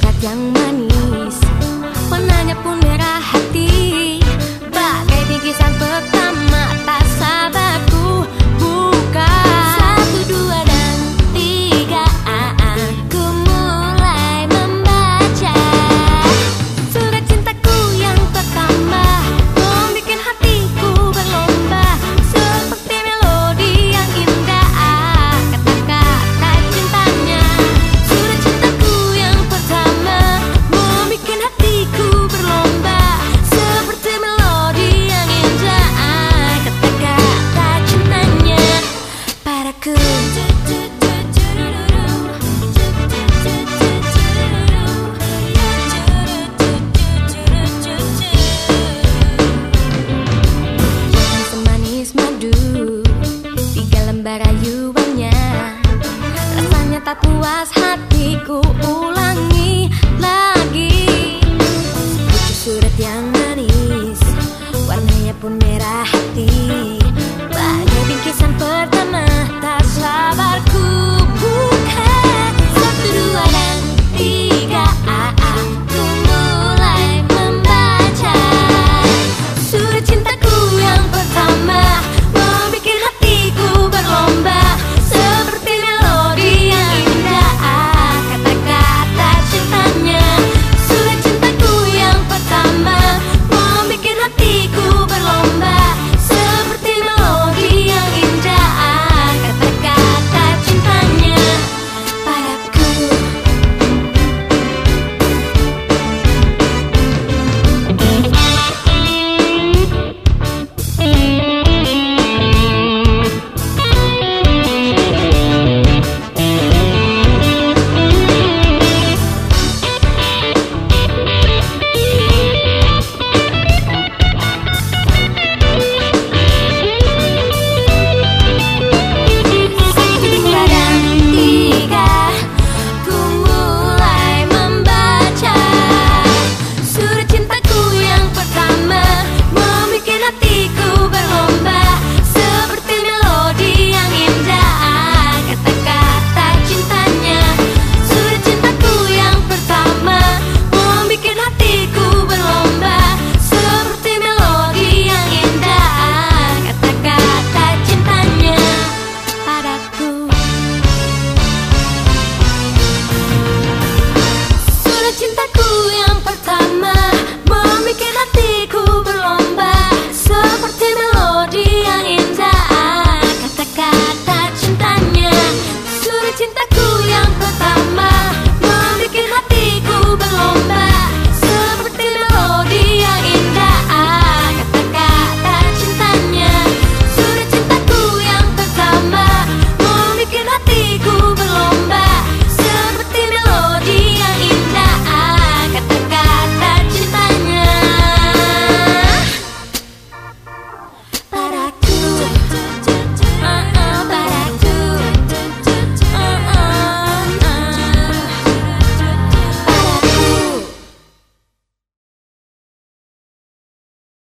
surat yang manis tak puas hatiku ulangi lagi. Tujuh surat yang manis Warnanya pun merah.